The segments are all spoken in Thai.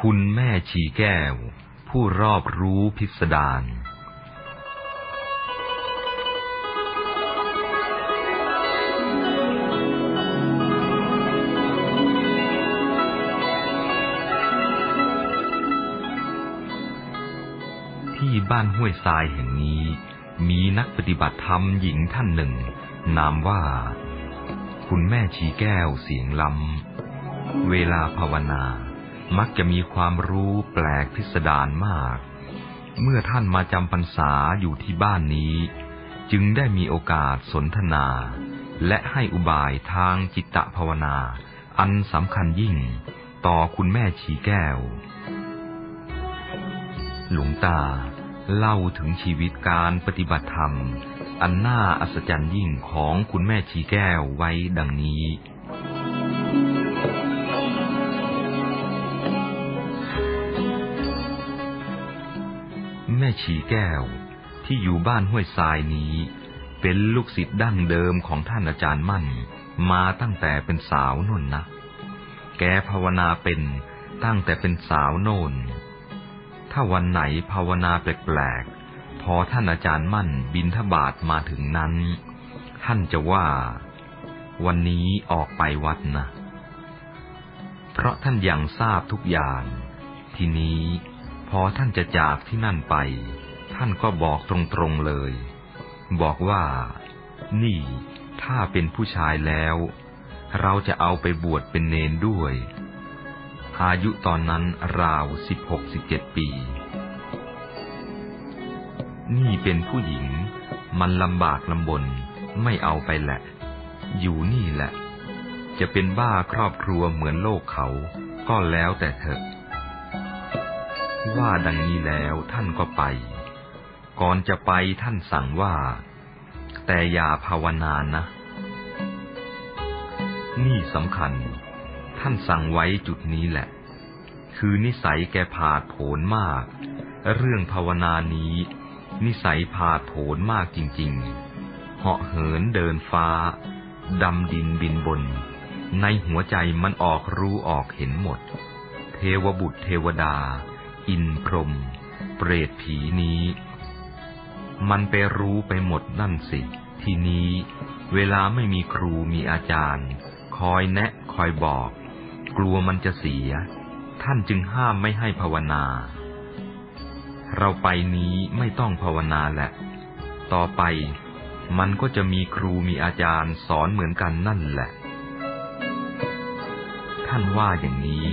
คุณแม่ชีแก้ว ผู้รอบรู้พิสดารที่บ้านห้วยทรายแห่งนี้ มีนักปฏิบัติธรรมหญิงท่านหนึ่ง นามว่า คุณแม่ชีแก้วเสียงลำเวลาภาวนา มักจะมีความรู้แปลกพิสดารมาก เมื่อท่านมาจำพรรษาอยู่ที่บ้านนี้ จึงได้มีโอกาสสนทนา และให้อุบายทางจิตตภาวนา อันสำคัญยิ่ง ต่อคุณแม่ชีแก้ว หลวงตาเล่าถึงชีวิตการปฏิบัติธรรม อันน่าอัศจรรย์ยิ่งของคุณแม่ชีแก้วไว้ดังนี้ ชีแก้ว ที่อยู่บ้านห้วยทรายนี้ เป็นลูกศิษย์ดั้งเดิมของท่านอาจารย์มั่น มาตั้งแต่เป็นสาวน่นนะ แกภาวนาเป็นตั้งแต่เป็นสาวโน่น ถ้าวันไหนภาวนาแปลกๆ พอท่านอาจารย์มั่นบินทบาทมาถึงนั้น ท่านจะว่า วันนี้ออกไปวัดนะ เพราะท่านยังทราบทุกอย่าง ทีนี้ อท่านจะจากที่นั่นไป ท่านก็บอกตรงๆเลย บอกว่า นี่ถ้าเป็นผู้ชายแล้ว เราจะเอาไปบวชเป็นเนนด้วย อายุตอนนั้นราวสิบหกสิบเจ็ดปี นี่เป็นผู้หญิง มันลำบากลำบนไม่เอาไปแหละ อยู่นี่แหละ จะเป็นบ้าครอบครัวเหมือนโลกเขา ก็แล้วแต่เถอะ ว่าดังนี้แล้วท่านก็ไป ก่อนจะไปท่านสั่งว่า แต่อย่าภาวนานะ นี่สำคัญ ท่านสั่งไว้จุดนี้แหละ คือนิสัยแกผาดโผนมาก เรื่องภาวนานี้ นิสัยผาดโผนมากจริง ๆ เหาะเหินเดินฟ้า ดำดินบินบน ในหัวใจมันออกรู้ออกเห็นหมด เทวบุตรเทวดา อินพรหมเปรตผีนี้ มันไปรู้ไปหมดนั่นสิ ทีนี้ เวลาไม่มีครูมีอาจารย์ คอยแนะคอยบอก กลัวมันจะเสีย ท่านจึงห้ามไม่ให้ภาวนา เราไปนี้ไม่ต้องภาวนาแหละ ต่อไปมันก็จะมีครูมีอาจารย์สอนเหมือนกันนั่นแหละ ท่านว่าอย่างนี้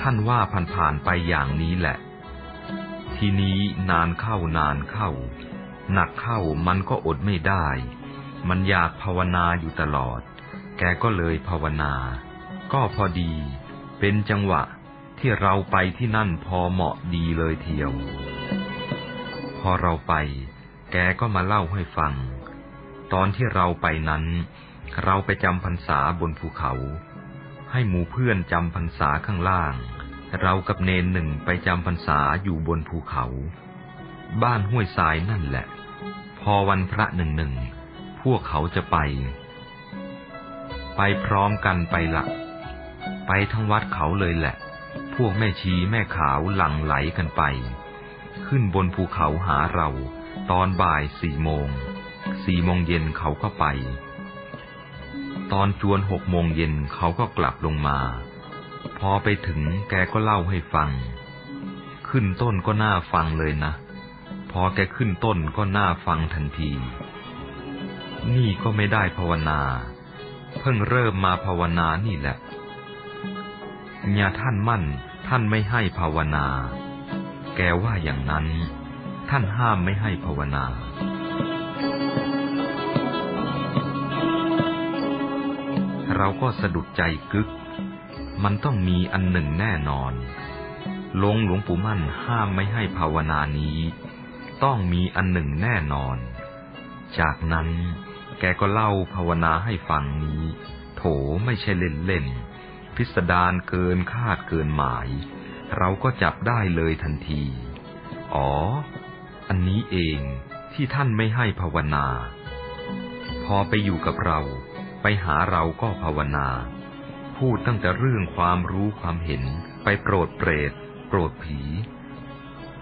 ท่านว่าผ่านๆไปอย่างนี้แหละ ทีนี้นานเข้านานเข้า หนักเข้ามันก็อดไม่ได้ มันอยากภาวนาอยู่ตลอด แกก็เลยภาวนา ก็พอดี เป็นจังหวะที่เราไปที่นั่นพอเหมาะดีเลยเทียว พอเราไป แกก็มาเล่าให้ฟัง ตอนที่เราไปนั้น เราไปจำพรรษาบนภูเขา ให้หมู่เพื่อนจำพรรษาข้างล่าง เรากับเนนหนึ่งไปจำพรรษาอยู่บนภูเขา บ้านห้วยทรายนั่นแหละ พอวันพระหนึ่งหนึ่ง พวกเขาจะไป ไปพร้อมกันไปละไปทั้งวัดเขาเลยแหละ พวกแม่ชีแม่ขาวหลั่งไหลกันไป ขึ้นบนภูเขาหาเรา ตอนบ่ายสี่โมง สี่โมงเย็นเขาก็ไป ตอนจวนหกโมงเย็นเขาก็กลับลงมา พอไปถึงแกก็เล่าให้ฟัง ขึ้นต้นก็น่าฟังเลยนะ พอแกขึ้นต้นก็น่าฟังทันที นี่ก็ไม่ได้ภาวนา เพิ่งเริ่มมาภาวนานี่แหละอย่าท่านมั่น ท่านไม่ให้ภาวนา แกว่าอย่างนั้น ท่านห้ามไม่ให้ภาวนา เราก็สะดุดใจกึก มันต้องมีอันหนึ่งแน่นอนลงหลวงปู่มั่นห้ามไม่ให้ภาวนานี้ ต้องมีอันหนึ่งแน่นอน จากนั้นแกก็เล่าภาวนาให้ฟังนี้ โถไม่ใช่เล่นเล่น พิสดารเกินคาดเกินหมาย เราก็จับได้เลยทันที อ๋อ อันนี้เองที่ท่านไม่ให้ภาวนา พอไปอยู่กับเรา ไปหาเราก็ภาวนา พูดตั้งแต่เรื่องความรู้ความเห็น ไปโปรดเปรต โปรดผี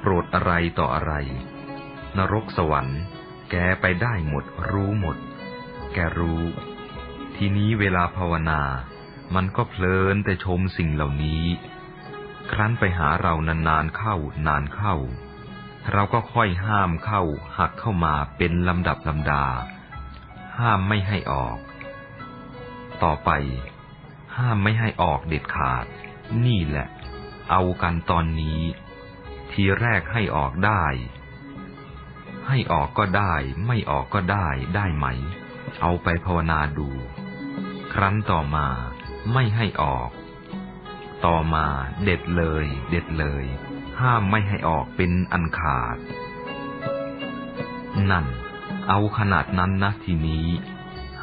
โปรดอะไรต่ออะไร นรกสวรรค์ แกไปได้หมด รู้หมด แกรู้ ทีนี้เวลาภาวนา มันก็เพลินแต่ชมสิ่งเหล่านี้ ครั้นไปหาเรานานๆเข้านานเข้า เราก็ค่อยห้ามเข้าหักเข้ามาเป็นลำดับลำดา ห้ามไม่ให้ออก ต่อไป ห้ามไม่ให้ออกเด็ดขาด นี่แหละ เอากันตอนนี้ ทีแรกให้ออกได้ ให้ออกก็ได้ ไม่ออกก็ได้ได้ไหม เอาไปภาวนาดู ครั้นต่อมาไม่ให้ออก ต่อมาเด็ดเลย เด็ดเลย ห้ามไม่ให้ออกเป็นอันขาด นั่น เอาขนาดนั้นนะทีนี้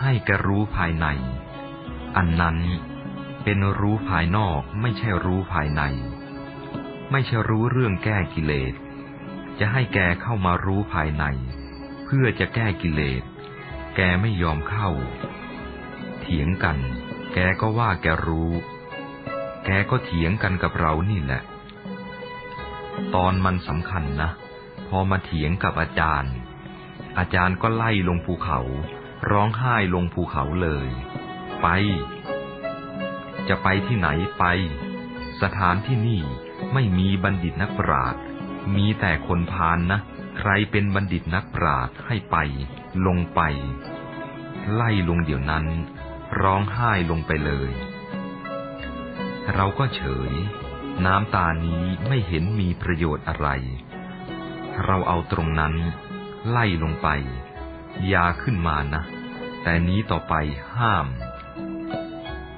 ให้แกรู้ภายใน อันนั้นเป็นรู้ภายนอกไม่ใช่รู้ภายใน ไม่ใช่รู้เรื่องแก้กิเลส จะให้แกเข้ามารู้ภายใน เพื่อจะแก้กิเลส แกไม่ยอมเข้า เถียงกัน แกก็ว่าแกรู้ แกก็เถียงกันกับเรานี่แหละ ตอนมันสำคัญนะ พอมาเถียงกับอาจารย์ อาจารย์ก็ไล่ลงภูเขา ร้องไห้ลงภูเขาเลย ไป จะไปที่ไหนไป สถานที่นี่ไม่มีบัณฑิตนักปราชญ์มีแต่คนพานนะ ใครเป็นบัณฑิตนักปราชญ์ให้ไป ลงไป ไล่ลงเดี๋ยวนั้น ร้องไห้ลงไปเลย เราก็เฉย น้ำตานี้ไม่เห็นมีประโยชน์อะไร เราเอาตรงนั้น ไล่ลงไปยาขึ้นมานะ แต่นี้ต่อไปห้าม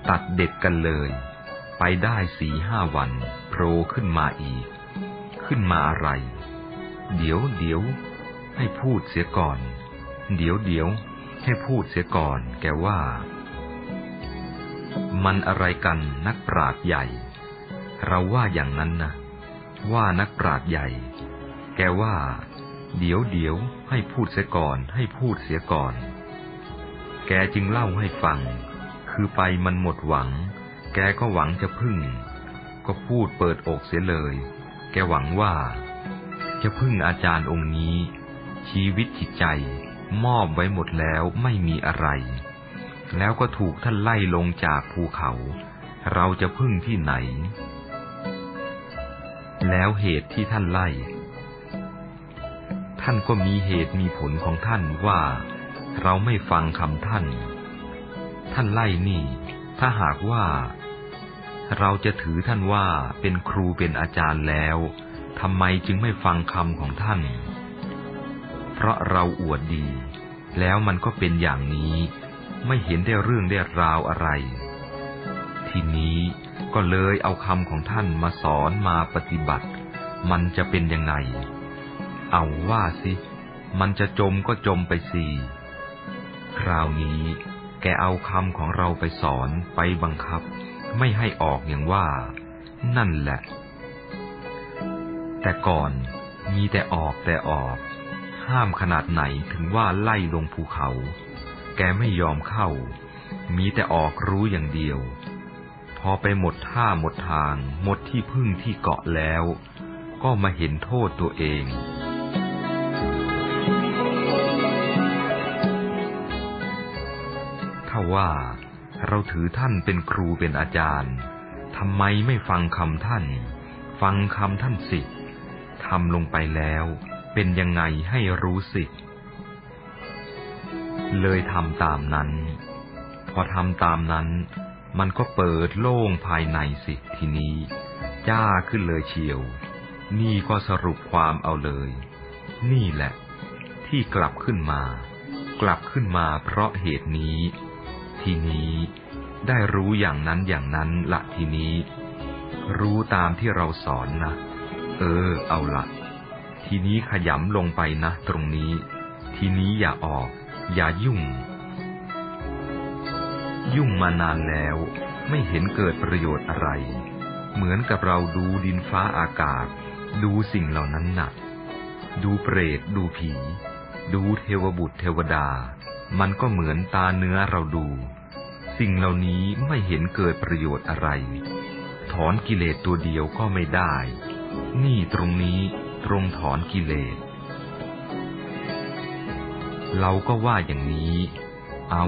ตัดเด็ดกันเลย ไปได้สี่ห้าวันโผล่ขึ้นมาอีก ขึ้นมาอะไร เดี๋ยวเดี๋ยวให้พูดเสียก่อน เดี๋ยวเดี๋ยวให้พูดเสียก่อน แกว่า มันอะไรกันนักปราดใหญ่ เราว่าอย่างนั้นนะว่านักปราดใหญ่ แกว่า เดี๋ยวเดี๋ยวให้พูดเสียก่อน ให้พูดเสียก่อน แกจึงเล่าให้ฟัง คือไปมันหมดหวัง แกก็หวังจะพึ่ง ก็พูดเปิดอกเสียเลย แกหวังว่า จะพึ่งอาจารย์องค์นี้ ชีวิตจิตใจมอบไว้หมดแล้วไม่มีอะไร แล้วก็ถูกท่านไล่ลงจากภูเขา เราจะพึ่งที่ไหน แล้วเหตุที่ท่านไล่ ท่านก็มีเหตุมีผลของท่านว่า เราไม่ฟังคำท่าน ท่านไล่นี่ ถ้าหากว่า เราจะถือท่านว่าเป็นครูเป็นอาจารย์แล้วทำไมจึงไม่ฟังคำของท่าน เพราะเราอวดดี แล้วมันก็เป็นอย่างนี้ ไม่เห็นได้เรื่องได้ราวอะไร ทีนี้ก็เลยเอาคำของท่านมาสอนมาปฏิบัติ มันจะเป็นยังไง เอาว่าสิ มันจะจมก็จมไปสิ คราวนี้ แกเอาคำของเราไปสอนไปบังคับ ไม่ให้ออกอย่างว่า นั่นแหละ แต่ก่อนมีแต่ออกแต่ออก ห้ามขนาดไหนถึงว่าไล่ลงภูเขา แกไม่ยอมเข้า มีแต่ออกรู้อย่างเดียว พอไปหมดท่าหมดทาง หมดที่พึ่งที่เกาะแล้ว ก็มาเห็นโทษตัวเอง ว่า เราถือท่านเป็นครูเป็นอาจารย์ทำไมไม่ฟังคำท่าน ฟังคำท่านสิทำลงไปแล้วเป็นยังไงให้รู้สิ เลยทำตามนั้น พอทำตามนั้น มันก็เปิดโล่งภายในสิทีนี้ จ้าขึ้นเลยเชียว นี่ก็สรุปความเอาเลย นี่แหละ ที่กลับขึ้นมา กลับขึ้นมาเพราะเหตุนี้ ทีนี้ ได้รู้อย่างนั้นอย่างนั้นละทีนี้ รู้ตามที่เราสอนนะ เออ เอาละ ทีนี้ขยำลงไปนะตรงนี้ ทีนี้อย่าออก อย่ายุ่ง ยุ่งมานานแล้ว ไม่เห็นเกิดประโยชน์อะไร เหมือนกับเราดูดินฟ้าอากาศ ดูสิ่งเหล่านั้นหนักดูเปรต ดูผี ดูเทวบุตรเทวดา มันก็เหมือนตาเนื้อเราดู สิ่งเหล่านี้ไม่เห็นเกิดประโยชน์อะไร ถอนกิเลสตัวเดียวก็ไม่ได้ นี่ตรงนี้ตรงถอนกิเลส เราก็ว่าอย่างนี้ เอา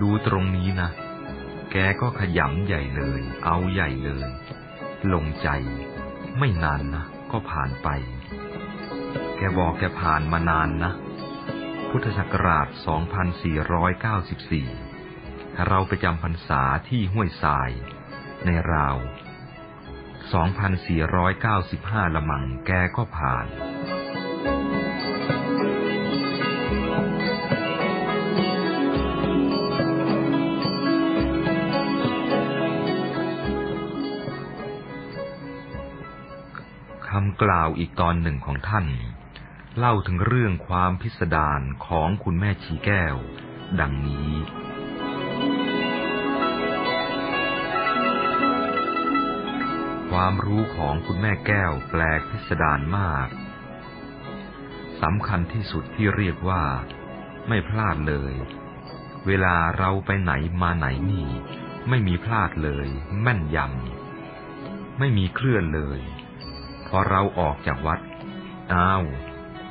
ดูตรงนี้นะ แกก็ขยำใหญ่เลย เอาใหญ่เลย ลงใจ ไม่นานนะ ก็ผ่านไป แกบอกแกผ่านมานานนะ พุทธศักราช 2494 เราไปจำพรรษาที่ห้วยทราย ในราว 2495 ละมังแกก็ผ่านคำกล่าวอีกตอนหนึ่งของท่าน เล่าถึงเรื่องความพิสดารของคุณแม่ชีแก้ว ดังนี้ ความรู้ของคุณแม่แก้วแปลกพิสดารมากสำคัญที่สุดที่เรียกว่า ไม่พลาดเลย เวลาเราไปไหนมาไหนนี่ ไม่มีพลาดเลย แม่นยำไม่มีเคลื่อนเลย พอเราออกจากวัด อ้าว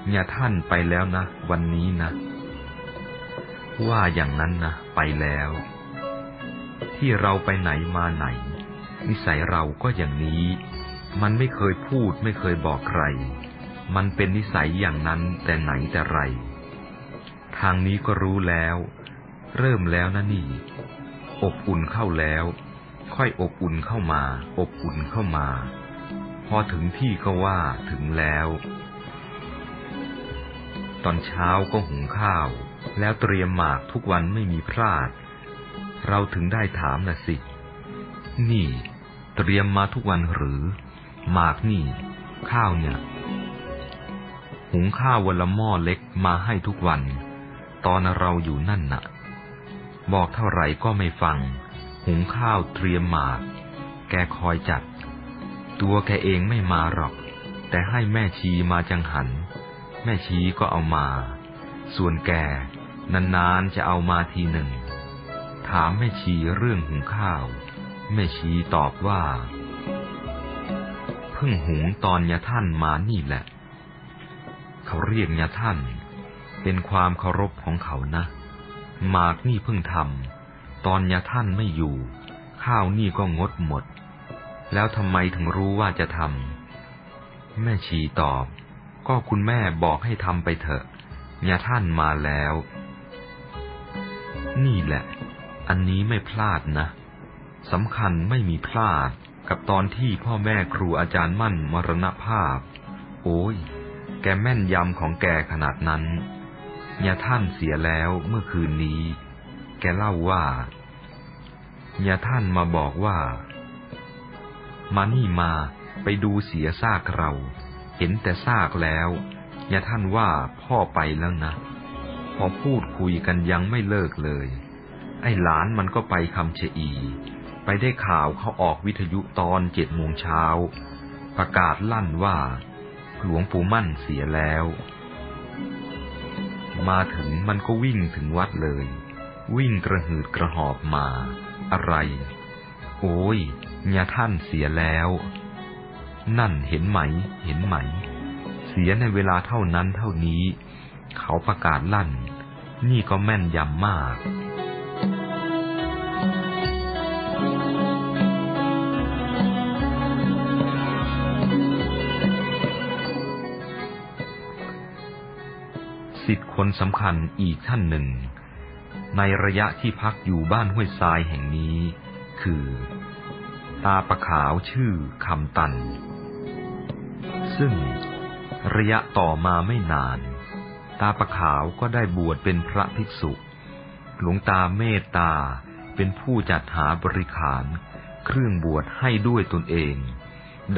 เนี่ยท่านไปแล้วนะ วันนี้นะ ว่าอย่างนั้นนะ ไปแล้ว ที่เราไปไหนมาไหน นิสัยเราก็อย่างนี้ มันไม่เคยพูดไม่เคยบอกใคร มันเป็นนิสัยอย่างนั้นแต่ไหนแต่ไร ทางนี้ก็รู้แล้ว เริ่มแล้วนะนี่ อบอุ่นเข้าแล้ว ค่อยอบอุ่นเข้ามา อบอุ่นเข้ามา พอถึงที่ก็ว่าถึงแล้ว ตอนเช้าก็หุงข้าว แล้วเตรียมหมากทุกวันไม่มีพลาด เราถึงได้ถามนะสิ นี่ เตรียมมาทุกวันหรือ หมากนี่ ข้าวเนี่ย หุงข้าววันละหม้อเล็กมาให้ทุกวัน ตอนเราอยู่นั่นน่ะ บอกเท่าไหร่ก็ไม่ฟัง หุงข้าวเตรียมหมาก แกคอยจัด ตัวแกเองไม่มาหรอก แต่ให้แม่ชีมาจังหัน แม่ชีก็เอามา ส่วนแกนานๆจะเอามาทีหนึ่ง ถามแม่ชีเรื่องหุงข้าว แม่ชีตอบว่า เพิ่งหุงตอนยาท่านมานี่แหละ เขาเรียกยาท่าน เป็นความเคารพของเขานะหมากนี่เพิ่งทำตอนยาท่านไม่อยู่ ข้าวนี่ก็งดหมด แล้วทำไมถึงรู้ว่าจะทำแม่ชีตอบ ก็คุณแม่บอกให้ทำไปเถอะยาท่านมาแล้ว นี่แหละ อันนี้ไม่พลาดนะสำคัญไม่มีพลาดกับตอนที่พ่อแม่ครูอาจารย์มั่นมรณภาพ โอ้ย แกแม่นยำของแกขนาดนั้นยาท่านเสียแล้วเมื่อคืนนี้ แกเล่าว่ายาท่านมาบอกว่า มานี่มาไปดูเสียซากเรา เห็นแต่ซากแล้วยาท่านว่าพ่อไปแล้วนะ พอพูดคุยกันยังไม่เลิกเลย ไอ้หลานมันก็ไปคำเชอี ไปได้ข่าวเขาออกวิทยุตอนเจ็ดโมงเช้า ประกาศลั่นว่า หลวงปู่มั่นเสียแล้ว มาถึงมันก็วิ่งถึงวัดเลย วิ่งกระหืดกระหอบมา อะไร โอ้ยเนี่ยท่านเสียแล้ว นั่นเห็นไหม เห็นไหม เสียในเวลาเท่านั้นเท่านี้ เขาประกาศลั่น นี่ก็แม่นยำมากสิทธิ์คนสำคัญอีกท่านหนึ่ง ในระยะที่พักอยู่บ้านห้วยทรายแห่งนี้ คือ ตาประขาวชื่อคำตัน ซึ่งระยะต่อมาไม่นาน ตาประขาวก็ได้บวชเป็นพระภิกษุ หลวงตาเมตตาเป็นผู้จัดหาบริขาร เครื่องบวชให้ด้วยตนเอง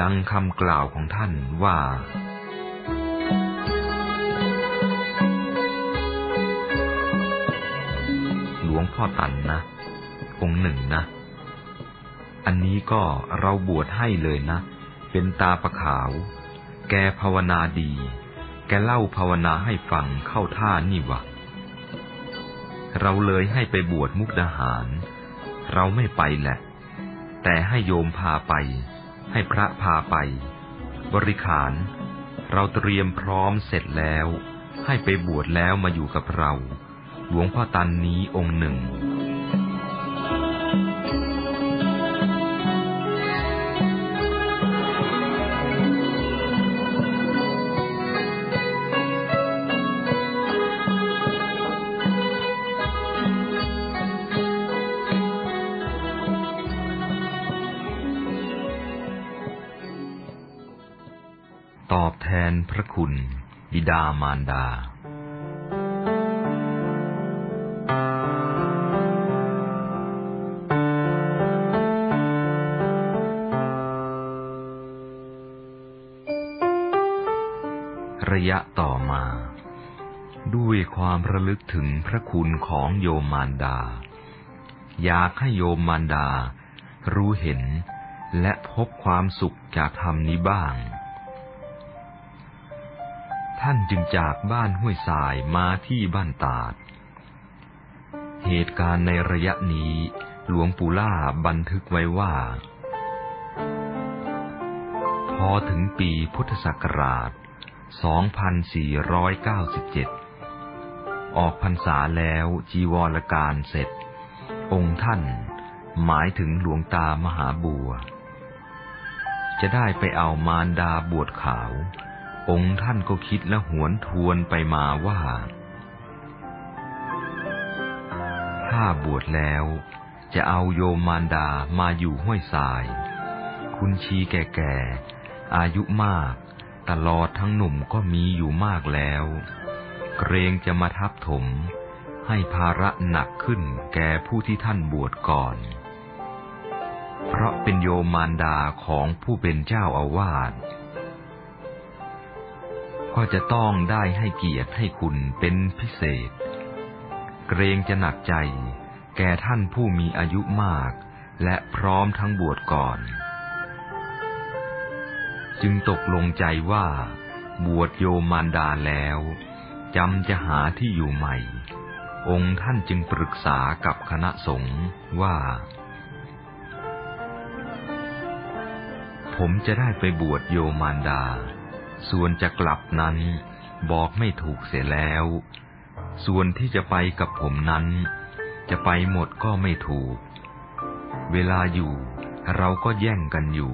ดังคำกล่าวของท่านว่าหลวงพ่อตันนะ องค์หนึ่งนะ อันนี้ก็เราบวชให้เลยนะ เป็นตาประขาว แกภาวนาดี แกเล่าภาวนาให้ฟังเข้าท่านี่วะเราเลยให้ไปบวชมุกดาหาร เราไม่ไปแหละ แต่ให้โยมพาไป ให้พระพาไป บริขาร เราเตรียมพร้อมเสร็จแล้ว ให้ไปบวชแล้วมาอยู่กับเรา หลวงพ่อตันนี้องค์หนึ่ง ดามารดา ระยะต่อมา ด้วยความระลึกถึงพระคุณของโยมมารดา อยากให้โยมมารดา รู้เห็นและพบความสุขจากธรรมนี้บ้าง ท่านจึงจากบ้านห้วยสายมาที่บ้านตาด เหตุการณ์ในระยะนี้หลวงปู่ล่าบันทึกไว้ว่า พอถึงปีพุทธศักราช 2497 ออกพรรษาแล้วจีวรการเสร็จ องค์ท่านหมายถึงหลวงตามหาบัว จะได้ไปเอามารดาบวชขาว องค์ท่านก็คิดและหวนทวนไปมาว่า ถ้าบวชแล้ว จะเอาโยมมารดามาอยู่ห้วยทราย คุณชีแก่ๆ อายุมาก ตลอดทั้งหนุ่มก็มีอยู่มากแล้ว เกรงจะมาทับถม ให้ภาระหนักขึ้นแก่ผู้ที่ท่านบวชก่อน เพราะเป็นโยมมารดาของผู้เป็นเจ้าอาวาส ก็จะต้องได้ให้เกียรติให้คุณเป็นพิเศษ เกรงจะหนักใจ แก่ท่านผู้มีอายุมาก และพร้อมทั้งบวชก่อน จึงตกลงใจว่า บวชโยมารดาแล้วจำจะหาที่อยู่ใหม่ องค์ท่านจึงปรึกษากับคณะสงฆ์ว่า ผมจะได้ไปบวชโยมารดา ส่วนจะกลับนั้นบอกไม่ถูกเสียแล้ว ส่วนที่จะไปกับผมนั้น จะไปหมดก็ไม่ถูก เวลาอยู่เราก็แย่งกันอยู่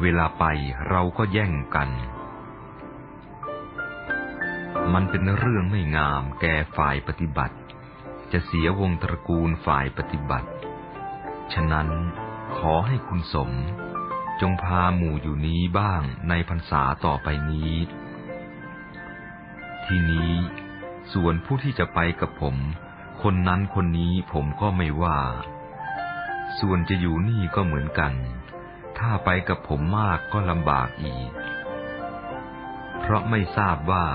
เวลาไปเราก็แย่งกัน มันเป็นเรื่องไม่งามแก่ฝ่ายปฏิบัติ จะเสียวงตระกูลฝ่ายปฏิบัติ ฉะนั้นขอให้คุณสม จงพาหมู่อยู่นี้บ้างในพรรษาต่อไปนี้ ทีนี้ส่วนผู้ที่จะไปกับผม คนนั้นคนนี้ผมก็ไม่ว่า ส่วนจะอยู่นี่ก็เหมือนกัน ถ้าไปกับผมมากก็ลำบากอีก เพราะไม่ทราบว่า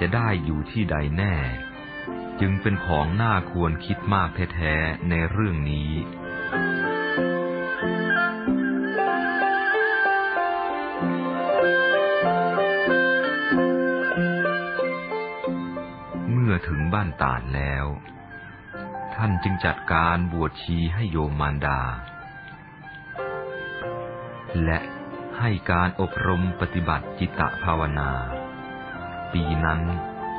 จะได้อยู่ที่ใดแน่ จึงเป็นของน่าควรคิดมากแท้ๆในเรื่องนี้ บ้านตาดแล้ว ท่านจึงจัดการบวชชีให้โยมมารดา และให้การอบรมปฏิบัติจิตภาวนา ปีนั้น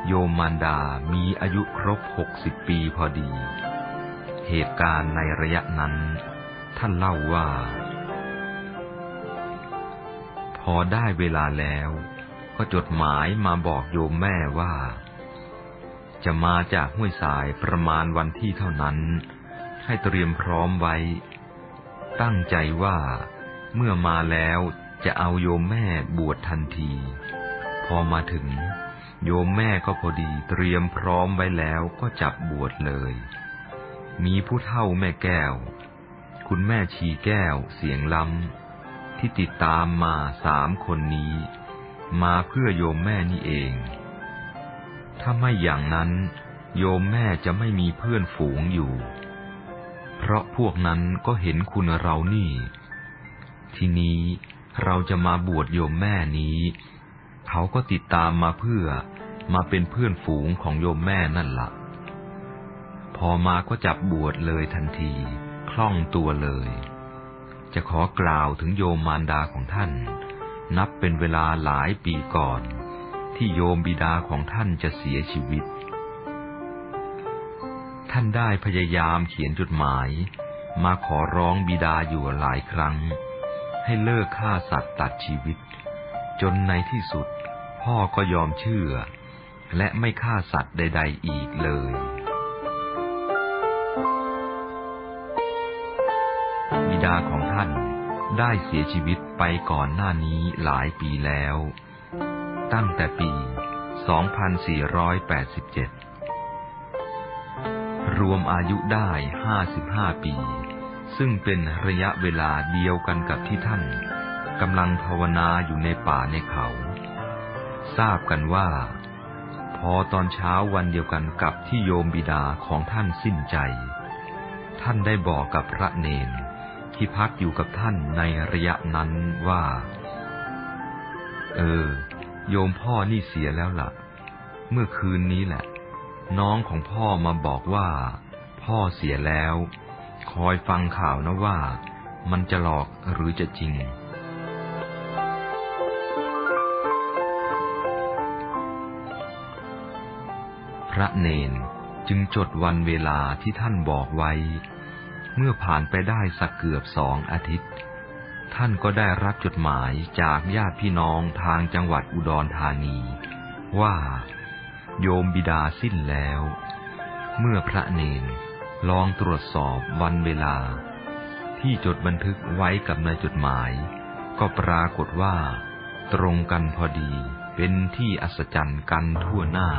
โยมมารดามีอายุครบหกสิบปีพอดี เหตุการณ์ในระยะนั้น ท่านเล่าว่า พอได้เวลาแล้ว ก็จดหมายมาบอกโยมแม่ว่า จะมาจากห้วยสายประมาณวันที่เท่านั้น ให้เตรียมพร้อมไว้ ตั้งใจว่าเมื่อมาแล้วจะเอาโยมแม่บวชทันที พอมาถึง โยมแม่ก็พอดีเตรียมพร้อมไว้แล้วก็จับบวชเลย มีผู้เฒ่าแม่แก้ว คุณแม่ชีแก้วเสียงล้ำ ที่ติดตามมาสามคนนี้ มาเพื่อโยมแม่นี่เอง ถ้าไม่อย่างนั้น โยมแม่จะไม่มีเพื่อนฝูงอยู่ เพราะพวกนั้นก็เห็นคุณเรานี่ ทีนี้เราจะมาบวชโยมแม่นี้ เขาก็ติดตามมาเพื่อมาเป็นเพื่อนฝูงของโยมแม่นั่นละ่ะ พอมาก็จับบวชเลยทันที คล่องตัวเลย จะขอกล่าวถึงโยมมารดาของท่าน นับเป็นเวลาหลายปีก่อน ที่โยมบิดาของท่านจะเสียชีวิต ท่านได้พยายามเขียนจดหมาย มาขอร้องบิดาอยู่หลายครั้ง ให้เลิกฆ่าสัตว์ตัดชีวิต จนในที่สุดพ่อก็ยอมเชื่อ และไม่ฆ่าสัตว์ใด ๆ อีกเลยบิดาของท่านได้เสียชีวิตไปก่อนหน้านี้หลายปีแล้ว ตั้งแต่ปี 2487 รวมอายุได้ 55 ปี ซึ่งเป็นระยะเวลาเดียวกันกับที่ท่านกำลังภาวนาอยู่ในป่าในเขา ทราบกันว่า พอตอนเช้าวันเดียวกันกับที่โยมบิดาของท่านสิ้นใจ ท่านได้บอกกับพระเนนที่พักอยู่กับท่านในระยะนั้นว่า เออ โยมพ่อนี่เสียแล้วละ่ะ เมื่อคืนนี้แหละ น้องของพ่อมาบอกว่า พ่อเสียแล้ว คอยฟังข่าวนะว่า มันจะหลอกหรือจะจริง พระเนนจึงจดวันเวลาที่ท่านบอกไว้ เมื่อผ่านไปได้สักเกือบสองอาทิตย์ ท่านก็ได้รับจดหมายจากญาติพี่น้องทางจังหวัดอุดรธานี ว่า โยมบิดาสิ้นแล้ว เมื่อพระเนนลองตรวจสอบวันเวลา ที่จดบันทึกไว้กับในจดหมาย ก็ปรากฏว่า ตรงกันพอดีเป็นที่อัศจรรย์กันทั่วหน้า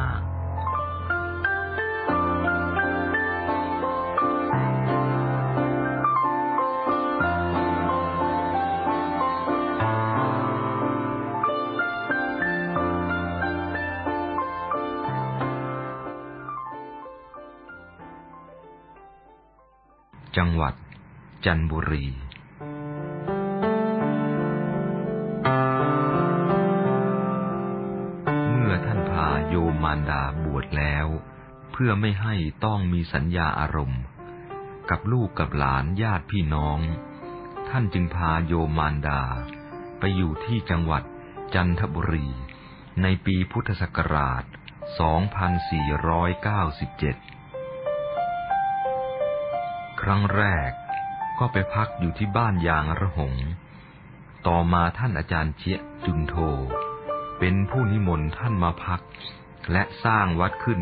จังหวัด จันทบุรี เมื่อท่านพาโยมมารดาบวชแล้ว เพื่อไม่ให้ต้องมีสัญญาอารมณ์ กับลูกกับหลานญาติพี่น้อง ท่านจึงพาโยมมารดา ไปอยู่ที่จังหวัดจันทบุรี ในปีพุทธศักราช 2497 รั้งแรก ก็ไปพักอยู่ที่บ้านยางระหง ต่อมาท่านอาจารย์เจียจุนโท เป็นผู้นิมนต์ท่านมาพัก และสร้างวัดขึ้น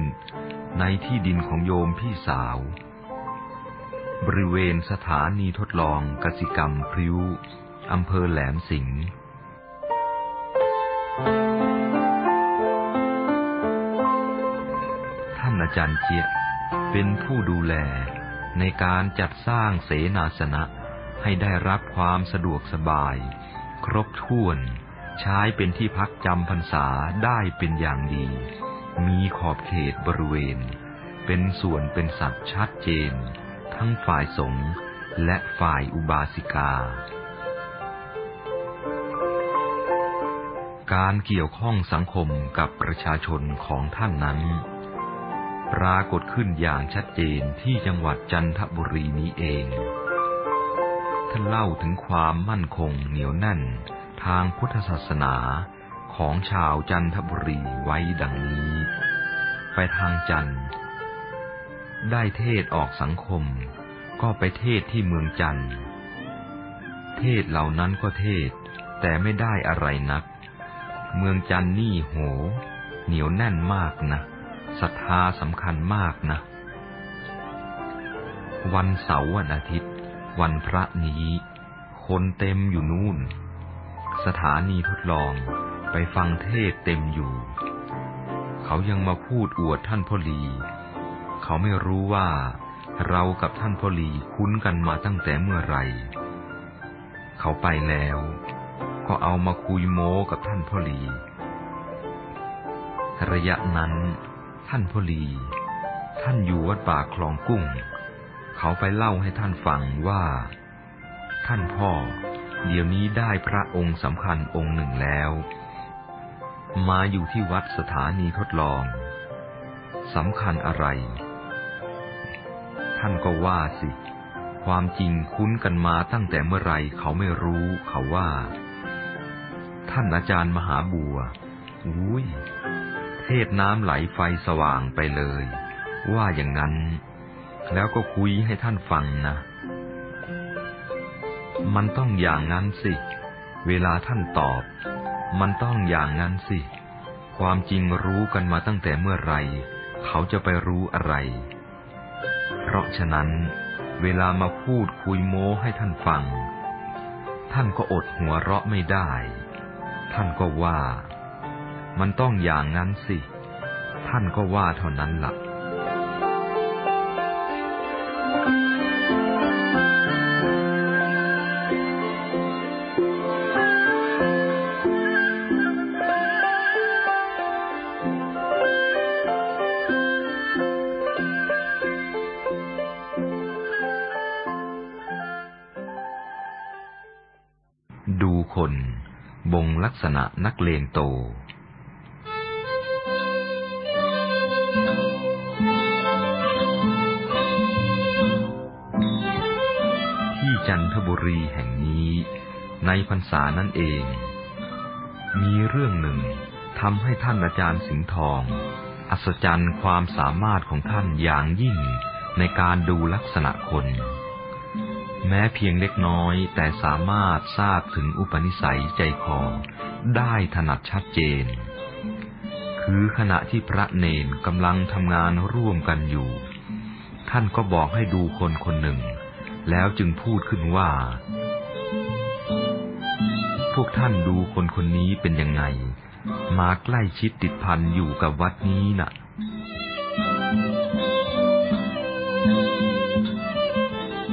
ในที่ดินของโยมพี่สาว บริเวณสถานีทดลองกสิกรรมพริ้วอำเภอแหลมสิงห์ท่านอาจารย์เจียเป็นผู้ดูแล ในการจัดสร้างเสนาสนะ ให้ได้รับความสะดวกสบาย ครบถ้วน ใช้เป็นที่พักจำพรรษาได้เป็นอย่างดี มีขอบเขตบริเวณ เป็นส่วนเป็นสัตว์ชัดเจน ทั้งฝ่ายสงฆ์และฝ่ายอุบาสิกา การเกี่ยวข้องสังคมกับประชาชนของท่านนั้น ปรากฏขึ้นอย่างชัดเจนที่จังหวัดจันทบุรีนี้เอง ท่านเล่าถึงความมั่นคงเหนียวแน่นทางพุทธศาสนาของชาวจันทบุรีไว้ดังนี้ ไปทางจันทร์ได้เทศออกสังคม ก็ไปเทศที่เมืองจันทร์เทศเหล่านั้นก็เทศ แต่ไม่ได้อะไรนัก เมืองจันนี่โห เหนียวแน่นมากนะ ศรัทธาสำคัญมากนะ วันเสาร์วันอาทิตย์ วันพระนี้ คนเต็มอยู่นู่น สถานีทดลองไปฟังเทศเต็มอยู่ เขายังมาพูดอวดท่านพ่อลี เขาไม่รู้ว่าเรากับท่านพ่อลีคุ้นกันมาตั้งแต่เมื่อไหร่ เขาไปแล้วก็เอามาคุยโม้กับท่านพ่อลี ระยะนั้น ท่านพ่อลี ท่านอยู่วัดป่าคลองกุ้ง เขาไปเล่าให้ท่านฟังว่า ท่านพ่อ เดี๋ยวนี้ได้พระองค์สำคัญองค์หนึ่งแล้ว มาอยู่ที่วัดสถานีทดลองสำคัญอะไร ท่านก็ว่าสิ ความจริงคุ้นกันมาตั้งแต่เมื่อไรเขาไม่รู้เขาว่า ท่านอาจารย์มหาบัวอุ้ย เทศน้ำไหลไฟสว่างไปเลย ว่าอย่างนั้น แล้วก็คุยให้ท่านฟังนะ มันต้องอย่างนั้นสิ เวลาท่านตอบ มันต้องอย่างนั้นสิ ความจริงรู้กันมาตั้งแต่เมื่อไร เขาจะไปรู้อะไร เพราะฉะนั้น เวลามาพูดคุยโม้ให้ท่านฟัง ท่านก็อดหัวเราะไม่ได้ ท่านก็ว่า มันต้องอย่างนั้นสิ ท่านก็ว่าเท่านั้นละ่ะ ดูคนบ่งลักษณะนักเลงโต บุรีแห่งนี้ ในพรรษานั่นเอง มีเรื่องหนึ่งทำให้ท่านอาจารย์สิงห์ทอง อัศจรรย์ความสามารถของท่านอย่างยิ่งในการดูลักษณะคน แม้เพียงเล็กน้อยแต่สามารถทราบถึงอุปนิสัยใจคอได้ถนัดชัดเจน คือขณะที่พระเนนกำลังทำงานร่วมกันอยู่ ท่านก็บอกให้ดูคนคนหนึ่ง แล้วจึงพูดขึ้นว่า พวกท่านดูคนคนนี้เป็นยังไง มาใกล้ชิดติดพันอยู่กับวัดนี้น่ะ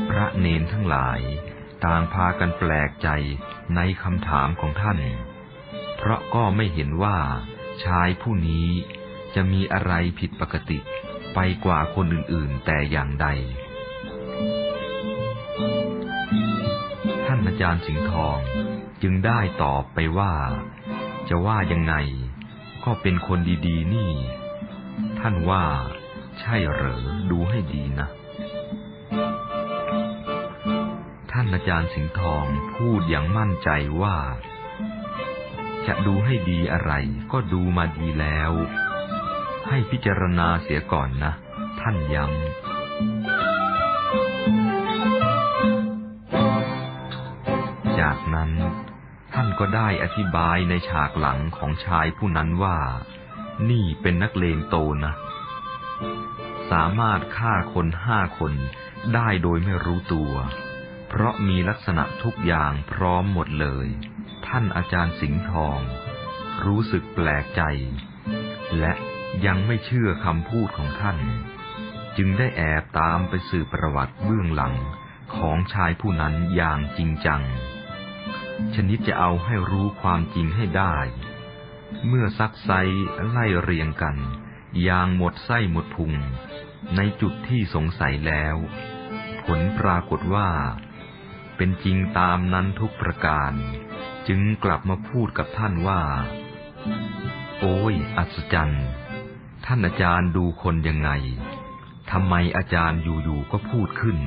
พระเนนทั้งหลาย ต่างพากันแปลกใจในคำถามของท่าน เพราะก็ไม่เห็นว่าชายผู้นี้จะมีอะไรผิดปกติไปกว่าคนอื่นๆแต่อย่างใด จารย์สิงห์ทอง จึงได้ตอบไปว่า จะว่ายังไง ก็เป็นคนดีๆ นี่ ท่านว่า ใช่เหรอดูให้ดีนะ ท่านอาจารย์สิงห์ทองพูดอย่างมั่นใจว่า จะดูให้ดีอะไร ก็ดูมาดีแล้ว ให้พิจารณาเสียก่อนนะ ท่านย้ำ จากนั้น ท่านก็ได้อธิบายในฉากหลังของชายผู้นั้นว่า นี่เป็นนักเลงโตนะ สามารถฆ่าคนห้าคนได้โดยไม่รู้ตัว เพราะมีลักษณะทุกอย่างพร้อมหมดเลย ท่านอาจารย์สิงห์ทอง รู้สึกแปลกใจ และยังไม่เชื่อคำพูดของท่าน จึงได้แอบตามไปสืบประวัติเบื้องหลังของชายผู้นั้นอย่างจริงจัง ชนิดจะเอาให้รู้ความจริงให้ได้ เมื่อซักไซไล่เรียงกัน อย่างหมดไส้หมดพุง ในจุดที่สงสัยแล้ว ผลปรากฏว่า เป็นจริงตามนั้นทุกประการ จึงกลับมาพูดกับท่านว่า โอ้ย อัศจรรย์ ท่านอาจารย์ดูคนยังไงทำไมอาจารย์อยู่ๆก็พูดขึ้น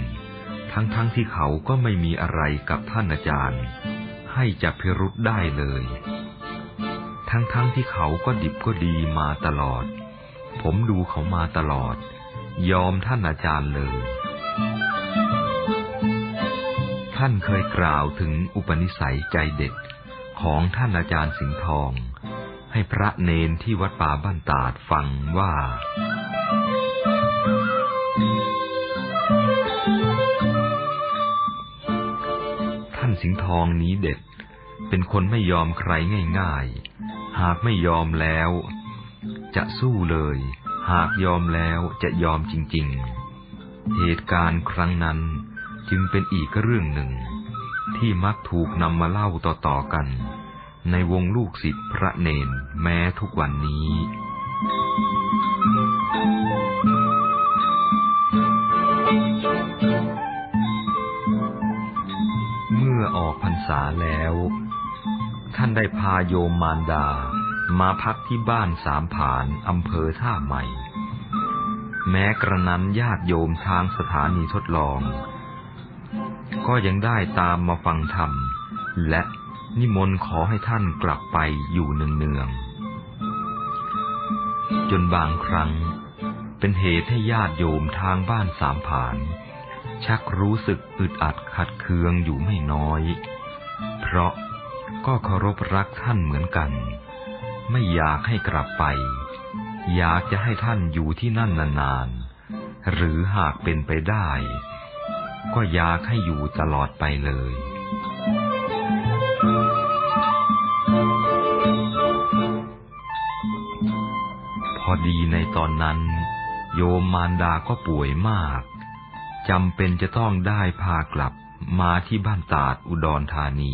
ทั้งๆทที่เขาก็ไม่มีอะไรกับท่านอาจารย์ ให้จับพิรุษได้เลย ทั้งๆทที่เขาก็ดิบก็ดีมาตลอด ผมดูเขามาตลอด ยอมท่านอาจารย์เลย ท่านเคยกล่าวถึงอุปนิสัยใจเด็ดของท่านอาจารย์สิงห์ทอง ให้พระเนนที่วัดป่าบ้านตาดฟังว่า สิงห์ทองนี้เด็ด เป็นคนไม่ยอมใครง่ายๆ หากไม่ยอมแล้ว จะสู้เลย หากยอมแล้วจะยอมจริงๆ เหตุการณ์ครั้งนั้นจึงเป็นอีกเรื่องหนึ่ง ที่มักถูกนำมาเล่าต่อๆกัน ในวงลูกศิษย์พระเนนแม้ทุกวันนี้ ษาแล้ว ท่านได้พาโยมมารดา มาพักที่บ้านสามผานอำเภอท่าใหม่ แม้กระนั้นญาติโยมทางสถานีทดลอง ก็ยังได้ตามมาฟังธรรม และนิมนต์ขอให้ท่านกลับไปอยู่เนืองๆจนบางครั้งเป็นเหตุให้ญาติโยมทางบ้านสามผาน ชักรู้สึกอึดอัดขัดเคืองอยู่ไม่น้อย เพราะก็เคารพรักท่านเหมือนกัน ไม่อยากให้กลับไป อยากจะให้ท่านอยู่ที่นั่นนานๆ หรือหากเป็นไปได้ ก็อยากให้อยู่ตลอดไปเลยพอดีในตอนนั้น โยมมารดาก็ป่วยมาก จำเป็นจะต้องได้พากลับ มาที่บ้านตาดอุดรธานี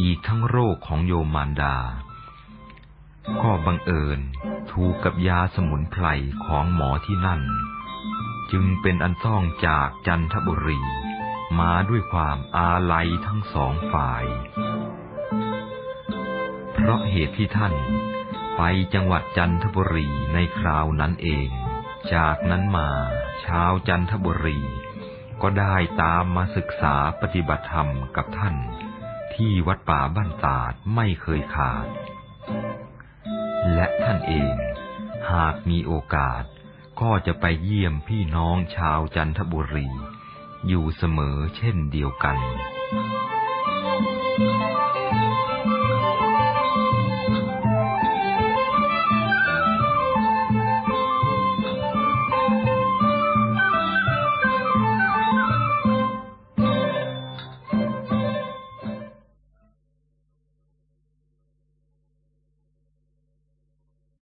อีกทั้งโรคของโยมารดา ก็บังเอิญถูกกับยาสมุนไพรของหมอที่นั่น จึงเป็นอันต้องจากจันทบุรี มาด้วยความอาลัยทั้งสองฝ่าย เพราะเหตุที่ท่านไปจังหวัดจันทบุรีในคราวนั้นเอง จากนั้นมาชาวจันทบุรี ก็ได้ตามมาศึกษาปฏิบัติธรรมกับท่าน ที่วัดป่าบ้านตาดไม่เคยขาด และท่านเอง หากมีโอกาส ก็จะไปเยี่ยมพี่น้องชาวจันทบุรี อยู่เสมอเช่นเดียวกัน Thank you.